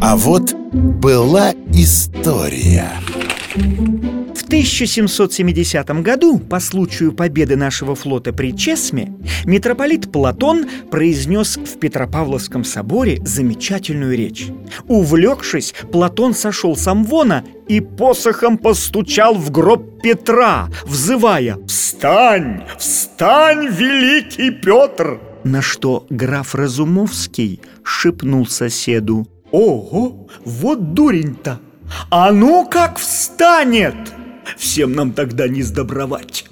А вот была история. В 1770 году, по случаю победы нашего флота при Чесме, митрополит Платон произнес в Петропавловском соборе замечательную речь. Увлекшись, Платон сошел с Амвона и посохом постучал в гроб Петра, взывая «Встань! Встань, великий Петр!» На что граф Разумовский шепнул соседу «Ого, вот дурень-то! А ну как встанет!» Всем нам тогда не сдобровать